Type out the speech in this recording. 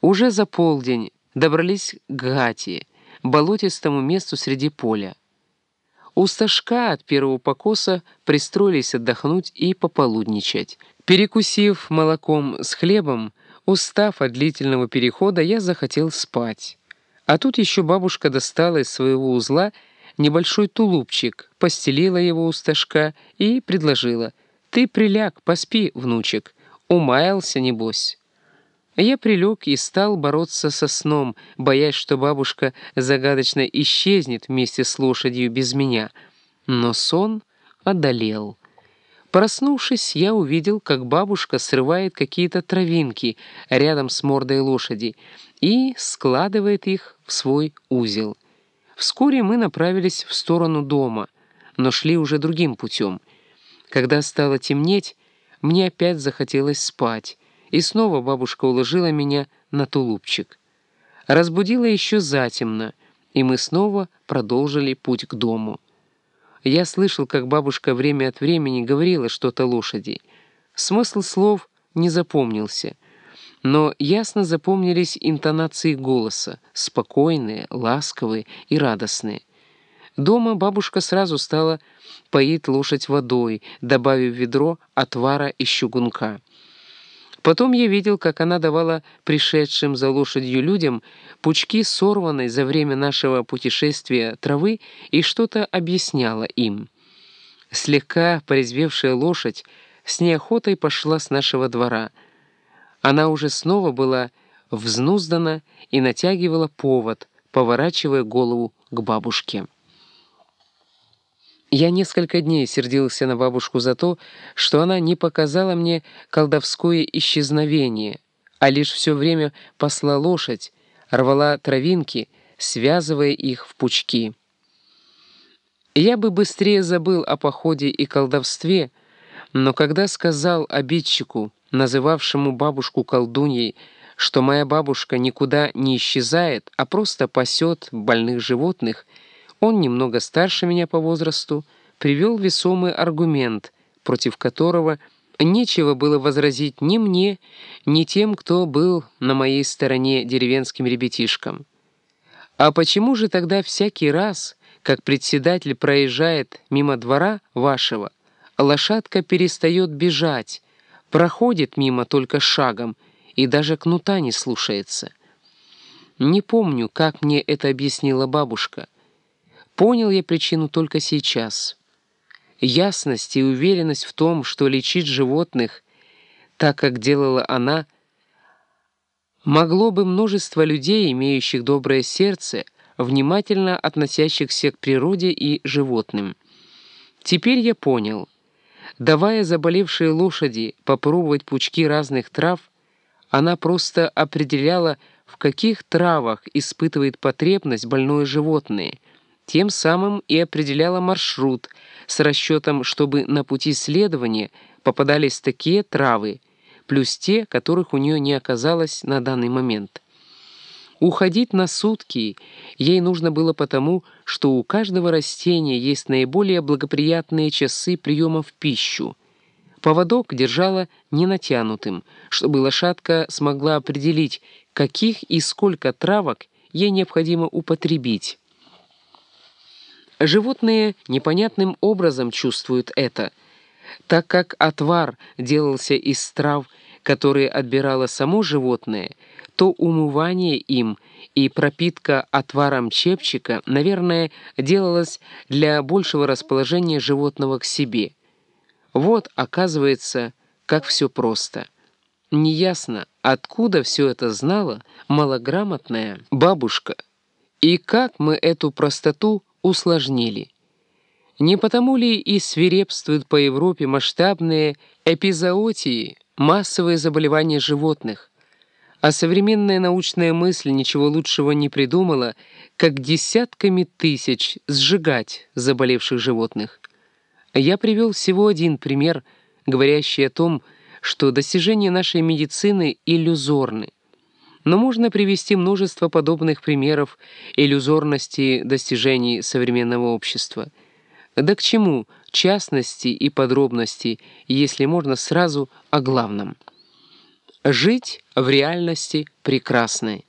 Уже за полдень добрались к Гати, болотистому месту среди поля. У Сташка от первого покоса пристроились отдохнуть и пополудничать. Перекусив молоком с хлебом, устав от длительного перехода, я захотел спать. А тут еще бабушка достала из своего узла небольшой тулупчик, постелила его у Сташка и предложила. «Ты приляг, поспи, внучек. Умаялся, небось». Я прилег и стал бороться со сном, боясь, что бабушка загадочно исчезнет вместе с лошадью без меня. Но сон одолел. Проснувшись, я увидел, как бабушка срывает какие-то травинки рядом с мордой лошади и складывает их в свой узел. Вскоре мы направились в сторону дома, но шли уже другим путем. Когда стало темнеть, мне опять захотелось спать, и снова бабушка уложила меня на тулупчик. Разбудила еще затемно, и мы снова продолжили путь к дому. Я слышал, как бабушка время от времени говорила что-то лошади. Смысл слов не запомнился, но ясно запомнились интонации голоса, спокойные, ласковые и радостные. Дома бабушка сразу стала поить лошадь водой, добавив в ведро отвара из чугунка. Потом я видел, как она давала пришедшим за лошадью людям пучки сорванной за время нашего путешествия травы и что-то объясняла им. Слегка порезвевшая лошадь с неохотой пошла с нашего двора. Она уже снова была взнуздана и натягивала повод, поворачивая голову к бабушке. Я несколько дней сердился на бабушку за то, что она не показала мне колдовское исчезновение, а лишь все время посла лошадь, рвала травинки, связывая их в пучки. Я бы быстрее забыл о походе и колдовстве, но когда сказал обидчику, называвшему бабушку колдуньей, что моя бабушка никуда не исчезает, а просто пасет больных животных — он, немного старше меня по возрасту, привел весомый аргумент, против которого нечего было возразить ни мне, ни тем, кто был на моей стороне деревенским ребятишкам. А почему же тогда всякий раз, как председатель проезжает мимо двора вашего, лошадка перестает бежать, проходит мимо только шагом и даже кнута не слушается? Не помню, как мне это объяснила бабушка — Понял я причину только сейчас. Ясность и уверенность в том, что лечить животных, так как делала она, могло бы множество людей, имеющих доброе сердце, внимательно относящихся к природе и животным. Теперь я понял. Давая заболевшей лошади попробовать пучки разных трав, она просто определяла, в каких травах испытывает потребность больное животное — тем самым и определяла маршрут с расчетом, чтобы на пути следования попадались такие травы, плюс те, которых у нее не оказалось на данный момент. Уходить на сутки ей нужно было потому, что у каждого растения есть наиболее благоприятные часы приема в пищу. Поводок держала не натянутым, чтобы лошадка смогла определить, каких и сколько травок ей необходимо употребить. Животные непонятным образом чувствуют это, так как отвар делался из трав, которые отбирало само животное, то умывание им и пропитка отваром чепчика, наверное, делалось для большего расположения животного к себе. Вот, оказывается, как все просто. Неясно, откуда все это знала малограмотная бабушка, и как мы эту простоту усложнили. Не потому ли и свирепствуют по Европе масштабные эпизоотии, массовые заболевания животных, а современная научная мысль ничего лучшего не придумала, как десятками тысяч сжигать заболевших животных. Я привел всего один пример, говорящий о том, что достижения нашей медицины иллюзорны. Но можно привести множество подобных примеров иллюзорности достижений современного общества. Да к чему частности и подробности, если можно сразу о главном? Жить в реальности прекрасной.